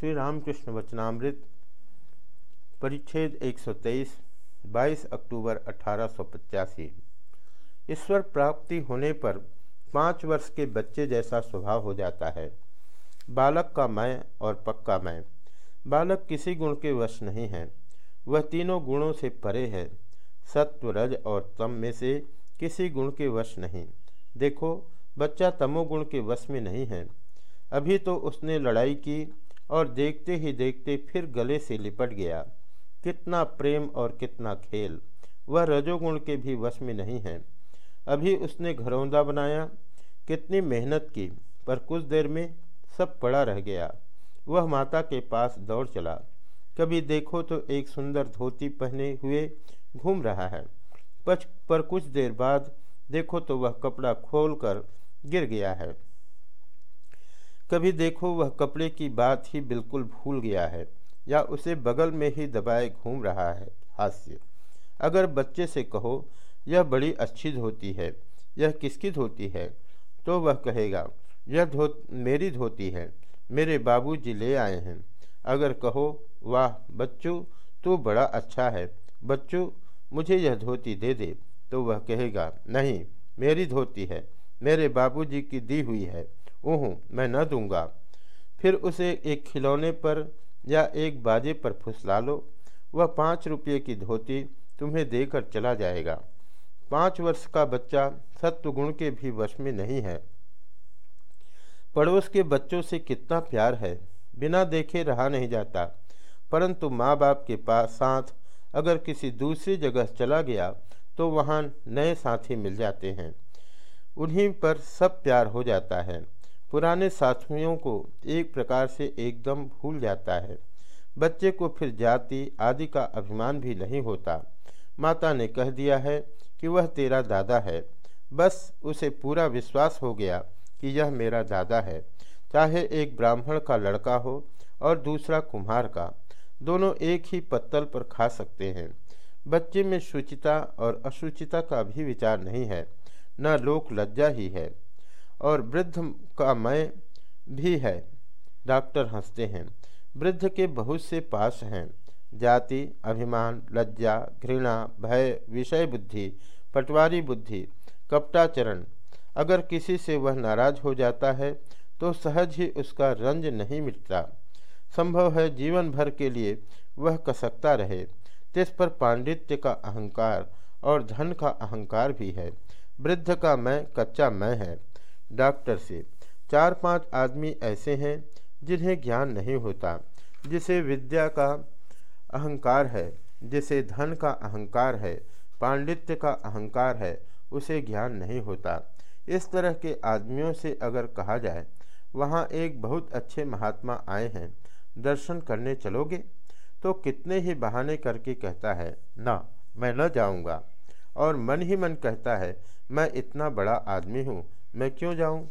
श्री रामकृष्ण वचनामृत, परिच्छेद 123 22 अक्टूबर अठारह सौ पचासी। ईश्वर प्राप्ति होने पर पाँच वर्ष के बच्चे जैसा स्वभाव हो जाता है। बालक का मैं और पक्का मैं। बालक किसी गुण के वश नहीं है। वह तीनों गुणों से परे है। सत्व, रज और तम में से किसी गुण के वश नहीं। देखो, बच्चा तमोगुण के वश में नहीं है। अभी तो उसने लड़ाई की और देखते ही देखते फिर गले से लिपट गया। कितना प्रेम और कितना खेल। वह रजोगुण के भी वश में नहीं है। अभी उसने घरौंदा बनाया, कितनी मेहनत की, पर कुछ देर में सब पड़ा रह गया। वह माता के पास दौड़ चला। कभी देखो तो एक सुंदर धोती पहने हुए घूम रहा है। पर कुछ देर बाद देखो तो वह कपड़ा खोलकर गिर गया है। कभी देखो वह कपड़े की बात ही बिल्कुल भूल गया है, या उसे बगल में ही दबाए घूम रहा है, हास्य। अगर बच्चे से कहो, यह बड़ी अच्छी धोती है, यह किसकी धोती है? तो वह कहेगा, यह धो मेरी धोती है, मेरे बाबूजी ले आए हैं। अगर कहो, वाह, बच्चू, तू बड़ा अच्छा है, बच्चू, मुझे यह धोती दे दे तो वह कहेगा, नहीं, मेरी धोती है, मेरे बाबूजी की दी हुई है ओह, मैं न दूँगा। फिर उसे एक खिलौने पर या एक बाजे पर फुसला लो। वह पाँच रुपये की धोती तुम्हें देकर चला जाएगा। पाँच वर्ष का बच्चा सत्वगुण के भी वश में नहीं है। पड़ोस के बच्चों से कितना प्यार है। बिना देखे रहा नहीं जाता। परंतु माँ बाप के पास साथ अगर किसी दूसरी जगह चला गया तो वहाँ नए साथी मिल जाते हैं। उन्हीं पर सब प्यार हो जाता है। पुराने साथियों को एक प्रकार से एकदम भूल जाता है। बच्चे को फिर जाति, आदि का अभिमान भी नहीं होता। माता ने कह दिया है कि वह तेरा दादा है। बस उसे पूरा विश्वास हो गया कि यह मेरा दादा है। चाहे एक ब्राह्मण का लड़का हो और दूसरा कुम्हार का, दोनों एक ही पत्तल पर खा सकते हैं। बच्चे में शुचिता और अशुचिता का भी विचार नहीं है। न लोक लज्जा ही है। और वृद्ध का मैं भी है। डॉक्टर हँसते हैं। वृद्ध के बहुत से पास हैं। जाति, अभिमान, लज्जा, घृणा, भय, विषय बुद्धि, पटवारी बुद्धि, कपटाचरण। अगर किसी से वह नाराज़ हो जाता है तो सहज ही उसका रंज नहीं मिटता। संभव है जीवन भर के लिए वह कसकता रहे। तिस पर पांडित्य का अहंकार और धन का अहंकार भी है। वृद्ध का मैं कच्चा मैं है। डॉक्टर से। चार पाँच आदमी ऐसे हैं जिन्हें ज्ञान नहीं होता, जिसे विद्या का अहंकार है, जिसे धन का अहंकार है, पांडित्य का अहंकार है, उसे ज्ञान नहीं होता। इस तरह के आदमियों से अगर कहा जाए, वहाँ एक बहुत अच्छे महात्मा आए हैं। दर्शन करने चलोगे? तो कितने ही बहाने करके कहता है, ना, मैं न जाऊँगा। और मन ही मन कहता है, मैं इतना बड़ा आदमी हूँ मैं क्यों जाऊँ?